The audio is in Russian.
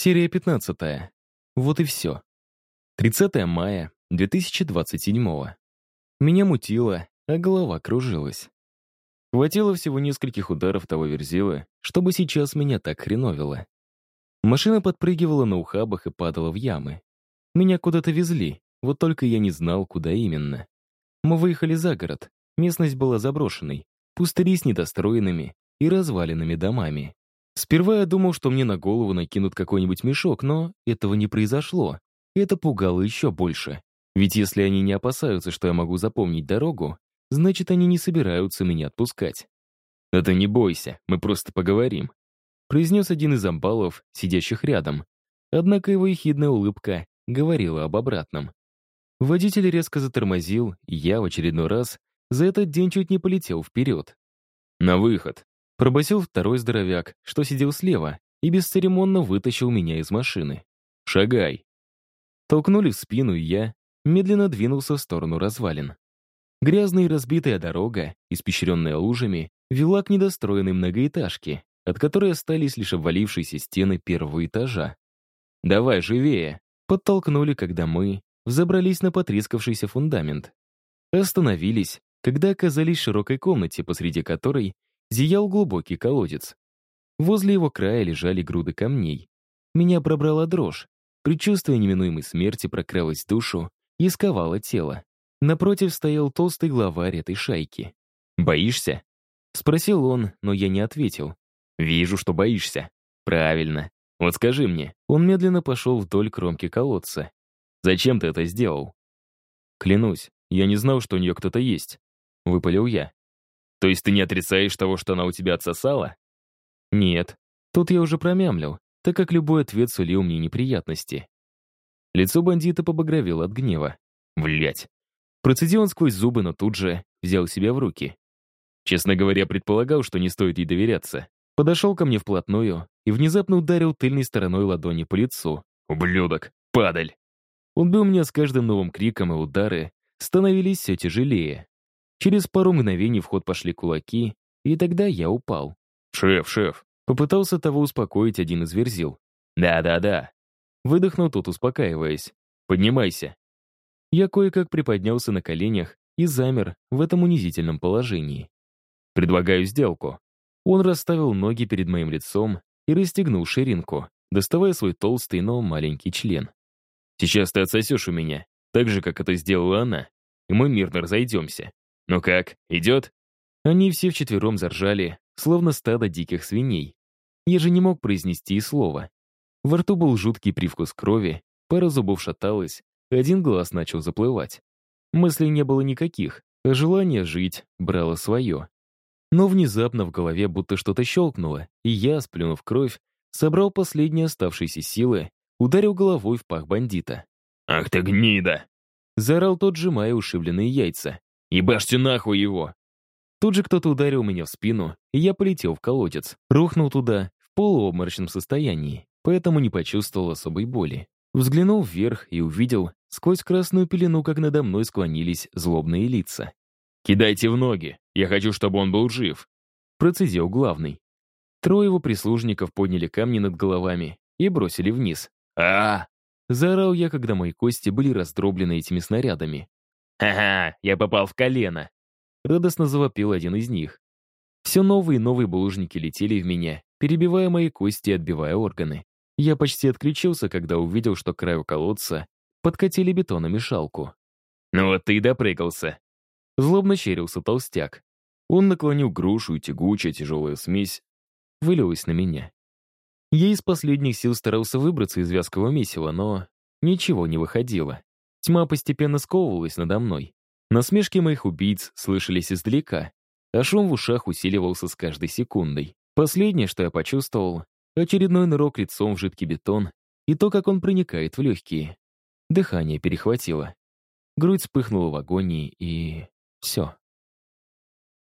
Серия 15. Вот и все. 30 мая 2027. Меня мутило, а голова кружилась. Хватило всего нескольких ударов того верзила, чтобы сейчас меня так хреновило. Машина подпрыгивала на ухабах и падала в ямы. Меня куда-то везли, вот только я не знал, куда именно. Мы выехали за город, местность была заброшенной, пустыри с недостроенными и разваленными домами. Сперва я думал, что мне на голову накинут какой-нибудь мешок, но этого не произошло. Это пугало еще больше. Ведь если они не опасаются, что я могу запомнить дорогу, значит, они не собираются меня отпускать. «Это не бойся, мы просто поговорим», произнес один из амбалов, сидящих рядом. Однако его ехидная улыбка говорила об обратном. Водитель резко затормозил, и я в очередной раз за этот день чуть не полетел вперед. «На выход», Пробасил второй здоровяк, что сидел слева, и бесцеремонно вытащил меня из машины. «Шагай!» Толкнули в спину, и я медленно двинулся в сторону развалин. Грязная и разбитая дорога, испещренная лужами, вела к недостроенной многоэтажке, от которой остались лишь обвалившиеся стены первого этажа. «Давай, живее!» Подтолкнули, когда мы взобрались на потрескавшийся фундамент. Остановились, когда оказались в широкой комнате, посреди которой зиял глубокий колодец. Возле его края лежали груды камней. Меня пробрала дрожь. Предчувствие неминуемой смерти прокралось в душу и сковало тело. Напротив стоял толстый главарь этой шайки. «Боишься?» Спросил он, но я не ответил. «Вижу, что боишься. Правильно. Вот скажи мне». Он медленно пошел вдоль кромки колодца. «Зачем ты это сделал?» «Клянусь, я не знал, что у нее кто-то есть», — выпалил я. То есть ты не отрицаешь того, что она у тебя отсосала? Нет. Тут я уже промямлил, так как любой ответ сулил мне неприятности. Лицо бандита побагровело от гнева. Блять. Процедил он сквозь зубы, но тут же взял себя в руки. Честно говоря, предполагал, что не стоит ей доверяться. Подошел ко мне вплотную и внезапно ударил тыльной стороной ладони по лицу. «Ублюдок! Падаль!» Он бил меня с каждым новым криком, и удары становились все тяжелее. Через пару мгновений в ход пошли кулаки, и тогда я упал. «Шеф, шеф!» Попытался того успокоить один из верзил. «Да-да-да!» Выдохнул тот, успокаиваясь. «Поднимайся!» Я кое-как приподнялся на коленях и замер в этом унизительном положении. «Предлагаю сделку». Он расставил ноги перед моим лицом и расстегнул ширинку, доставая свой толстый, но маленький член. «Сейчас ты отсосешь у меня, так же, как это сделала она, и мы мирно разойдемся. «Ну как, идет?» Они все вчетвером заржали, словно стадо диких свиней. Я же не мог произнести и слова. Во рту был жуткий привкус крови, пара зубов шаталась, один глаз начал заплывать. Мыслей не было никаких, а желание жить брало свое. Но внезапно в голове будто что-то щелкнуло, и я, сплюнув кровь, собрал последние оставшиеся силы, ударил головой в пах бандита. «Ах ты гнида!» Заорал тот, сжимая ушибленные яйца. «Ебашьте нахуй его!» Тут же кто-то ударил меня в спину, и я полетел в колодец. Рухнул туда в полуобморочном состоянии, поэтому не почувствовал особой боли. Взглянул вверх и увидел сквозь красную пелену, как надо мной склонились злобные лица. «Кидайте в ноги! Я хочу, чтобы он был жив!» Процедил главный. Трое его прислужников подняли камни над головами и бросили вниз. а, -а, -а Заорал я, когда мои кости были раздроблены этими снарядами. «Ха-ха, я попал в колено!» Радостно завопил один из них. Все новые и новые булыжники летели в меня, перебивая мои кости и отбивая органы. Я почти отключился, когда увидел, что к краю колодца подкатили бетономешалку. «Ну вот ты и допрыгался!» Злобно щерился толстяк. Он наклонил грушу, и тягучая тяжелая смесь вылилась на меня. Я из последних сил старался выбраться из вязкого месива, но ничего не выходило. Тьма постепенно сковывалась надо мной. Насмешки моих убийц слышались издалека, а шум в ушах усиливался с каждой секундой. Последнее, что я почувствовал, очередной нырок лицом в жидкий бетон и то, как он проникает в легкие. Дыхание перехватило. Грудь вспыхнула в агонии, и... все.